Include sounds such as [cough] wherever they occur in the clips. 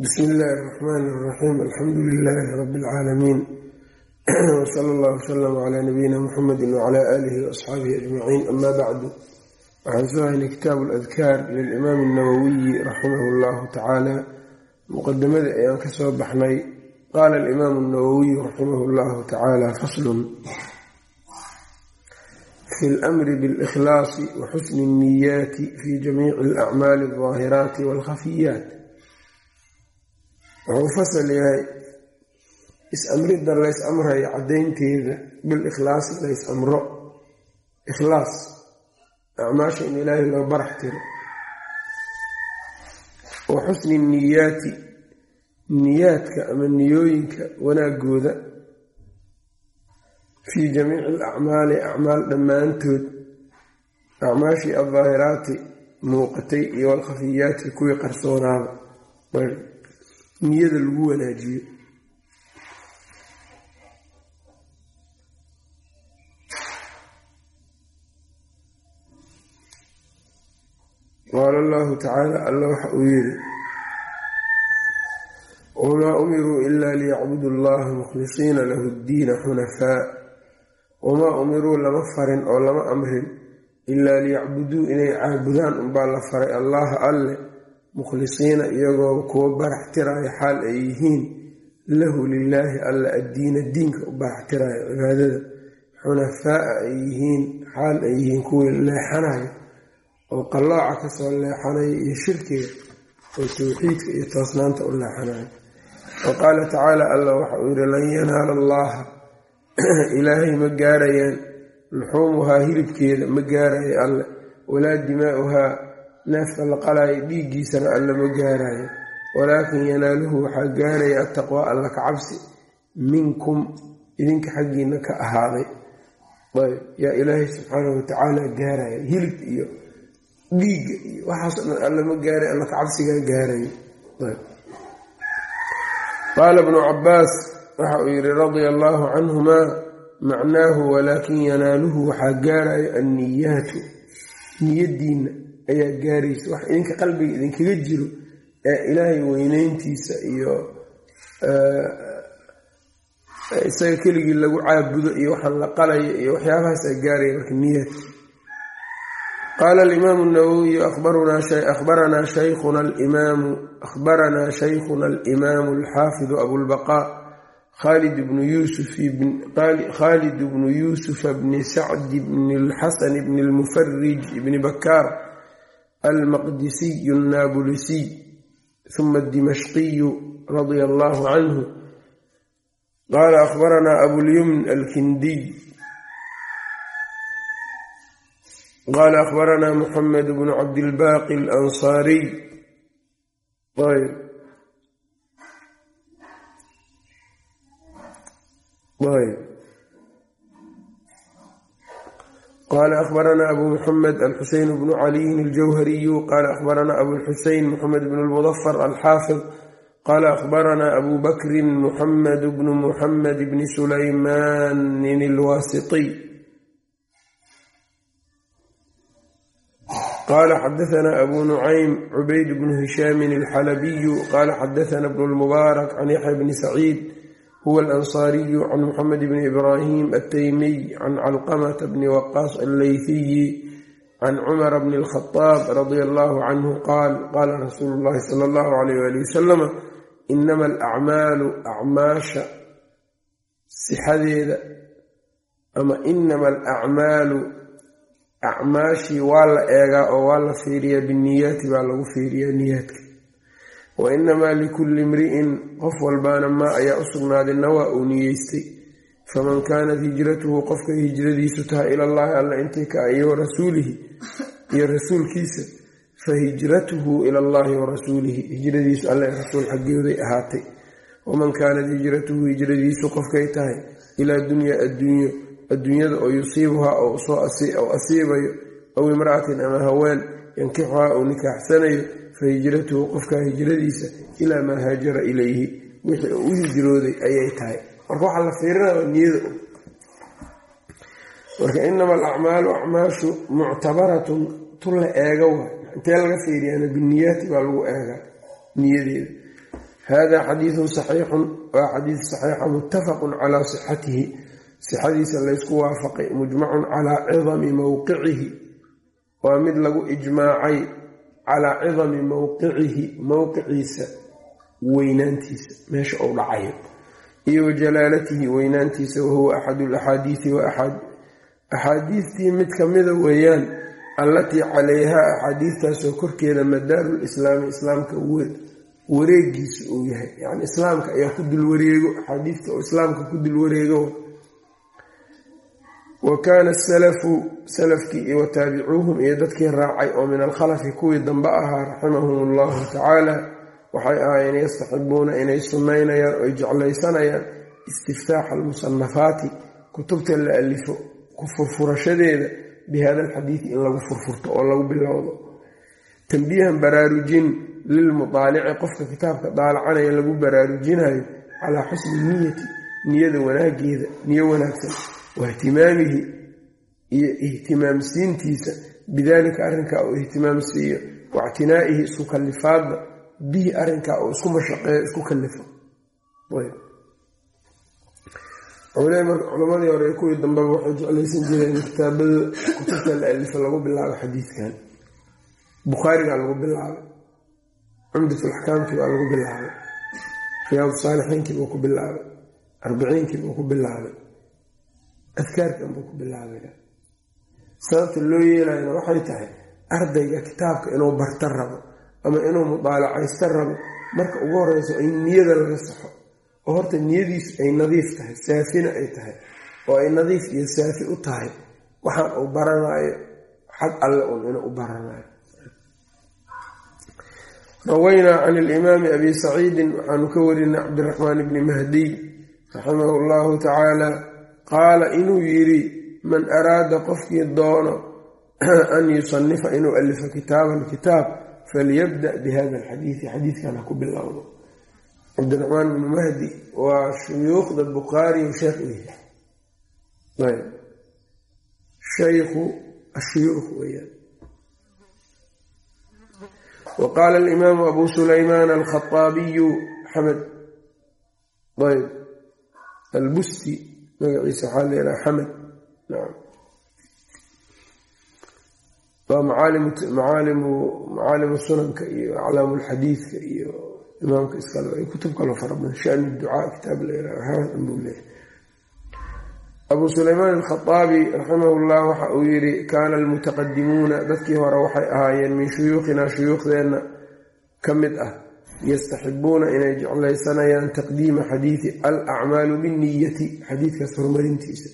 bsmi illaahi اraxmaan اraxiim alxamdu lilaahi rabi اlcaalamiin wsala [clears throat] allah wslm cla nabiyina muxamedi wcla aalihi waasxaabihi ajmaciin ama bacdu waxaan soo haynay kitaabu ladkaar lilimaam اnawowiyi raximah اllahu tacaala muqadamada ayaan ka soo baxnay qaala alimaamu اnawowiyu raximah اllahu tacaala faslun fi lmri biاlkhlaasi wa xusni اniyaati fi jamiici alacmaali aldaahiraati walkhafiyaat wuxuu fasal yahay is-amridda lays amrayo caddaynteeda bil ikhlaasi lays amro. Ikhlaas acmaasha in ilaahay loo barax tiro. Wa xusni niyaati niyaadka ama niyooyinka wanaagooda. Fii jamiici alacmaali acmaal dhammaantood. Acmaashii aldaahiraati muuqatay iyo walkhafiyaati kuwii qarsoonaaba niyada lagu wanaajiyo. Qaala allahu tacaala alla waxa uu yidhi wamaa umiruu ila liyacbudu allaha mukhlisiina lahu ddiina xunafaa wamaa umiruu lama farin oo lama amrin ilaa liyacbuduu inay caabudaan unbaa la faray allaha alle mukhlisiina iyagoo kuwa barax tiraayo xaal ay yihiin lahu lilaahi alla addiina diinka u barax tiraayo cibaadada xunafaaa ay yihiin xaal ay yihiin kuwii leexanayo oo qallooca ka soo leexanayo iyo shirkiga oo towxiidka iyo toosnaanta u leexanayo wa qaala tacaala alla waxa uu yihi lan yanaala allaha ilaahay ma gaarayaan luxuumuhaa hilibkeeda ma gaarayo alle walaa dimaa'uhaa neefka la qalaayo dhiiggiisana alla ma gaarayo walaakin yanaaluhu waxaa gaaraya attaqwaa alla ka cabsi. Minkum idinka xaggiina ka ahaaday. Ayb yaa ilaahay subxaanahu watacaala gaaraya hilib iyo dhiigga iyo waxaasoo dhan alla ma gaaray alla ka cabsigaa gaarayo qaala bnu cabaas waxa uu yihi radia allaahu canhumaa macnaahu walaakin yanaaluhu waxaa gaarayo anniyaatu niyadiinna ayaa gaaraysa wax idinka qalbiga idinkaga jiro ee ilaahay weyneyntiisa iyo isaga keligii lagu caabudo iyo waxaan la qalaya iyo waxyaabahaasaa gaaraya marka niyaadka qaala alimaamu nawowiyu akhbaranaa shaykhuna alimaamu akhbaranaa shaykhuna alimaamu alxaafidu abulbaqaa khalid bnu yuusufa bni sacdi bni lxasan bni lmufarij bni bakaar almaqdisiyu annaabulisiy huma adimashqiyu radia allahu canhu qaala akhbaranaa abulyumn alkindiy qaala akhbaranaa muxamed bnu cabdilbaaqi alansaariy ayb ayb qala akhbaranaa abu muxamed alxuseyn bnu caliyin aljawhariyu qaala akhbaranaa abulxuseyn muxamed bn lmudafar alxaafid qaala akhbaranaa abu bakrin muxamed bnu muxamed bni sulaymanin alwaasitiy qaala xadaanaa abu nucaym cubayd bnu hishaamin alxalabiyu qaala xadaana bnu lmubaarak can yaxya bni saciid huwa alansaariyu can muxamed bni ibraahim altaymiy can calqamata bni waqaas alleyfiyi can cumara bni alkhadaab radia allahu canhu qaal qaala rasuulu llahi sala allahu alayh wali wasalama inama alacmaalu acmaasha sixadeeda ama inama alacmaalu acmaashii waa la eegaa oo waa la fiiriyaa biniyaati baa lagu fiiriyaa niyaadka wa inamaa likulli imri'in qof walbaana maa ayaa u sugnaaday nawaa uu niyeystay faman kaanat hijratuhu qofkay hijradiisu tahay ilallaahi alla intay ka iyo rasuulihi iyo rasuulkiisa fa hijratuhu ilallaahi wa rasuulihi hijradiisu alle rasuul xaggooday ahaatay waman kaanat hijratuhu hijradiisu qofkay tahay ilaa dunyaa adduunyo adduunyada oo yusiibuhaa oo asiibayo aw imra'atin ama haween yankixuhaa uu nikaaxsanayo fa hijratuhu qofkaa hijradiisa ilaa maa haajara ilayhi wixii uu u hijrooday ayay tahay. Marka waxaa la fiirinaya niyada marka inama alacmaalu acmaashu muctabaratun tu la eega waay intee laga fiiriyaana biniyaati baa lagu eegaa niyadeeda. Hada xadiidun saxiixun waa xadiid saxiixa muttafaqun calaa sixatihi sixadiisa laysku waafaqay mujmacun calaa cidami mowqicihi waa mid lagu ijmaacay calaa cidami mowqicihi mowqiciisa weynaantiisa meesha uu dhacayo iyo wa jalaalatihi weynaantiisa wahuwa axadu laxaadiisi wa axaadiistii mid kamida weeyaan allatii calayhaa axaadiistaasoo korkeeda madaaru lislaami islaamka wareegiisa uu yahay. Yani islaamka ayaa ku dul wareego axaadiista oo islaamka ku dul wareego wa kaana asalafu salafkii iyo wataabicuuhum iyo dadkii raacay oo min alkhalafi kuwii dambe ahaa raximahum allahu tacaala waxay ahaayeen yastaxibuuna inay sunnaynayaan oy jeclaysanayaan istiftaaxa almusanafaati kutubta la alifo ku furfurashadeeda bi hada alxadiidi in lagu furfurto oo lagu bilowdo. Tambiihan baraarujin lilmudaalici qofka kitaabka daalacanaya lagu baraarujinayo calaa xusni niyati niyada wanaageeda niyo wanaagsan wa ihtimaamihi iyo ihtimaamsiintiisa. bidaalika arrinkaa uu ihtimaamsiiyo waictinaa'ihi isku kallifaadda bihi arrinkaa uu isku mashaqeeyo isku kallifo culamadii hore kuwii dambeba waxay jeclaysan jireen kitaabada kutubta la alifo lagu bilaabo xadiidkan bukhaarigaa lagu bilaabay cumdatulaxkaamkii baa lagu bilaabay riyaad saalixiinkii buu ku bilaabay arbiciinkii buu ku bilaabay adkaarkan buu ku bilaabay sababta loo yeelayna waxay tahay ardayga kitaabka inuu barta rabo ama inuu mudaalacaysta rabo marka ugu horeyso in niyada laga saxo. Oo horta niyadiisu ay nadiif tahay saafina ay tahay. Oo ay nadiif iyo saafi u tahay waxaan uu baranayo xag alle un inuu u baranayo rawaynaa can ilimaami abi saciidin waxaanu ka warinay cabdiraxmaan bni mahdiy raximahu llahu tacaala qaala inuu yidhi man araada qofkii doono [clears throat] an yusanifa inuu alifo kitaaban kitaab falyabda bihada alxadiidi xadiidkan ha ku bilowdo. Cabdiraxmaan bnu mahdi waa shuyuukhda bukhaari sheekh u yahay. Shaykhu ashuyuukh weyaan wa qaala alimaamu abu sulaymaan alkhaaabiyu xamed ayb magaciisa waxaa leedaha xamed waa macaalimu sunanka iyo aclaamu lxadiidka iyo imaamka iskale kutub kaloo fara badan shani ducaa kitaab layihaahbuu leeyahy abuu sulaymaan alkhaaabi raximah llah waxa uu yidhi kaana almutaqadimuuna dadkii hore waxay ahaayeen min shuyuukhinaa shuyuukhdeenna ka mid ah yastaxibuuna inay jeclaysanayaan taqdiima xadiidi alacmaalu binniyati xadiidkaas horumarintiisa.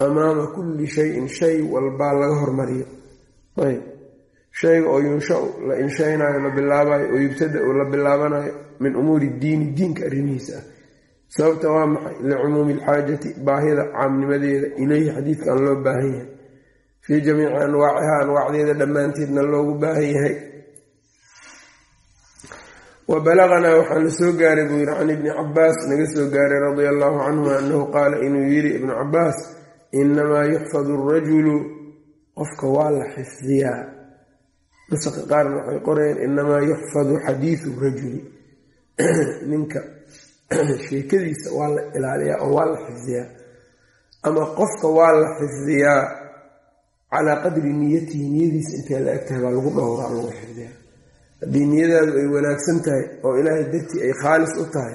Amaama kulli shayin shay walbaa laga hormariyo. Ayb. Shayga oo yunshau la inshaynayo la bilaabayo oo yubtada-u la bilaabanayo min umuuri diini diinka arrimihiisa ah. Sababta waa maxay? Licumuumi alxaajati baahida caamnimadeeda ileyhi xadiidkan loo baahan yahay. Fii jamiici anwaaciha anwaacdeeda dhammaanteedna loogu baahan yahay wa balaganaa waxaa na soo gaaray buu yidhi can ibni cabaas naga soo gaaray radia allahu canhuma annahu qaala inuu yidhi ibnu cabaas inamaa yuxfadu arajulu qofka waa la xifdiyaa nusaqa qaarna waxay qorayeen inamaa yuxfadu xadiidu rajuli. [clears throat] Ninka [clears throat] sheekadiisa waa la ilaaliyaa oo waa la xifdiyaa. Ama qofka waa la xifdiyaa calaa qadri niyatihi niyadiisa intay la eg tahay baa lagu dhowraa lagu xifdiyaa haddii niyadaadu ay wanaagsan tahay oo ilaahay dartii ay khaalis u tahay